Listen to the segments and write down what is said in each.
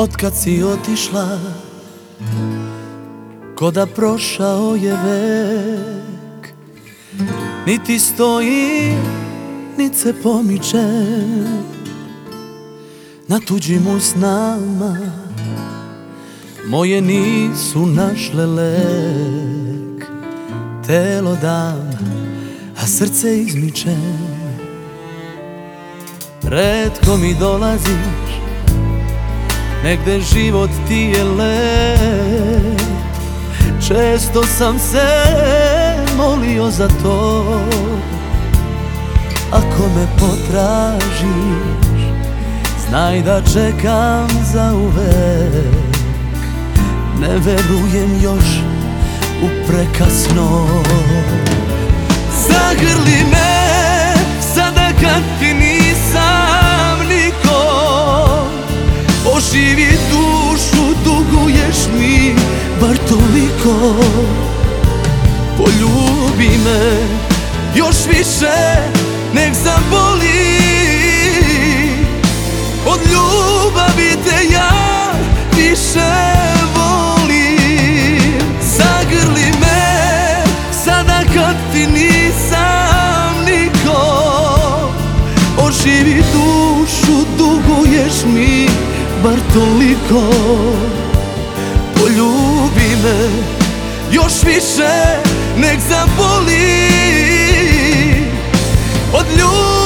Otkad si otišla Ko da prošao je vek. Niti stoji, niti se pomiče. Na tuđim usnama Moje nisu našle lek. Telo dam, a srce izmiče. Redko mi dolaziš Negde život ti je lep. Često sam se molio za to. Ako me potražiš Znaj da čekam za uvek. Ne verujem još u prekasno. Zagrli me sada kad ti toliko. Poljubi me još više, nek zaboli. Od ljubavi te ja više volim. Zagrli me sada kad ti nisam niko. Oživi dušu, duguješ mi bar toliko. Poljubi me još više, nek zaboli Od ljubavi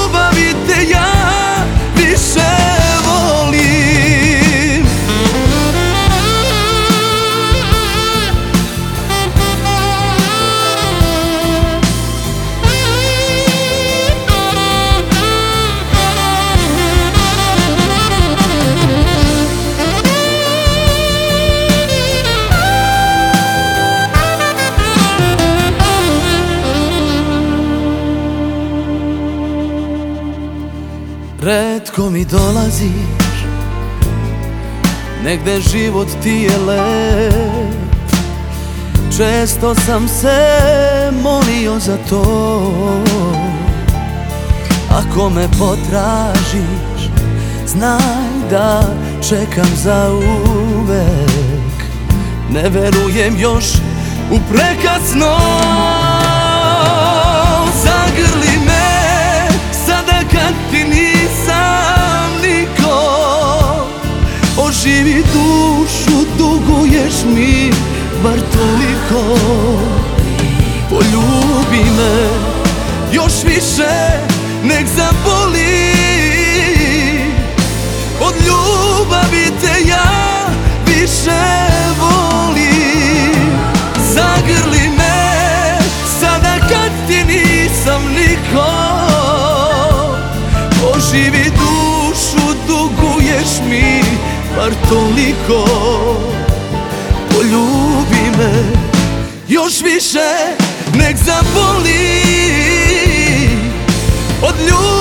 Redko mi dolaziš. Negde život ti je lep. Često sam se molio za to. Ako me potražiš Znaj da čekam za uvek Ne verujem još u prekasno Oživi dušu, duguješ mi bar toliko. Poljubi bar toliko. Poljubi me još više, nek zaboli. Od ljubavi